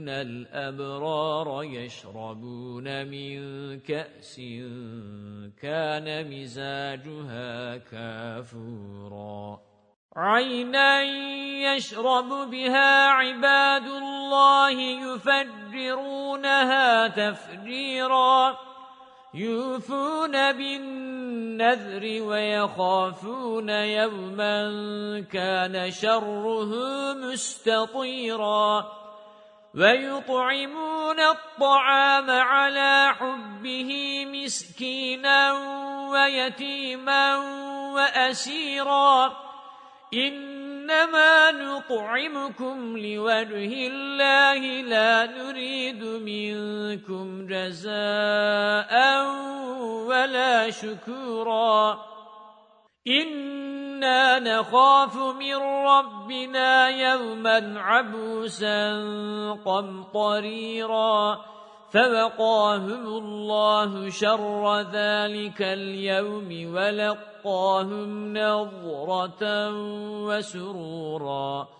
إِنَّ الْأَبْرَارَ يَشْرَبُونَ مِنْ كَأْسٍ كَانَ مِزَاجُهَا كَافُورًا عَيْنًا يَشْرَبُ بِهَا عِبَادُ اللَّهِ يُفَجِّرُونَهَا تَفْجِيرًا يُوفُونَ بِالنَّذْرِ وَيَخَافُونَ يَوْمًا كَانَ شَرُّهُ مُسْتَطِيرًا وَيُطْعِمُونَ الطَّعَامَ عَلَى حُبِّهِ مِسْكِينًا وَيَتِيمًا وَأَسِيرًا. إِنَّمَا نُطْعِمُكُمْ لِوَجْهِ اللَّهِ لَا نُرِيدُ مِنكُمْ جَزَاءً وَلَا شُكُورًا. إِنَّا نَخَافُ مِنْ رَبِّنَا يَوْمًا عَبُوسًا قَمْطَرِيرًا فَوَقَاهُمُ اللَّهُ شَرَّ ذَلِكَ الْيَوْمِ وَلَقَّاهُمْ نَضْرَةً وَسُرُورًا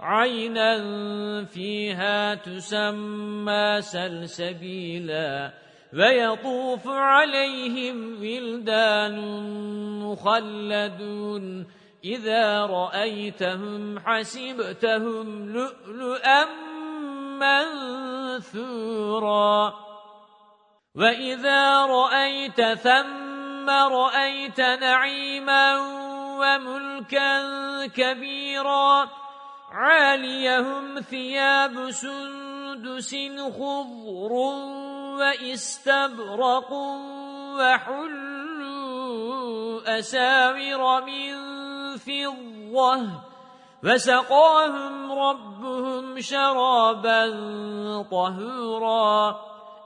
عَيْنًا فِيهَا تُسَمَّى سَلْسَبِيلًا وَيَطُوفُ عَلَيْهِمْ وِلْدَانٌ مُخَلَّدُونَ. إِذَا رَأَيْتَهُمْ حَسِبْتَهُمْ لُؤْلُؤًا مَنثُورًا. وَإِذَا رَأَيْتَ ثَمَّ رَأَيْتَ نَعِيمًا وَمُلْكًا كَبِيرًا عَالِيَهُمْ ثِيَابُ سُنْدُسٍ خُضْرٌ وَإِسْتَبْرَقٌ وَحُلُّوا أَسَاوِرَ مِنْ فِضَّةٍ وَسَقَاهُمْ رَبُّهُمْ شَرَابًا طَهُورًا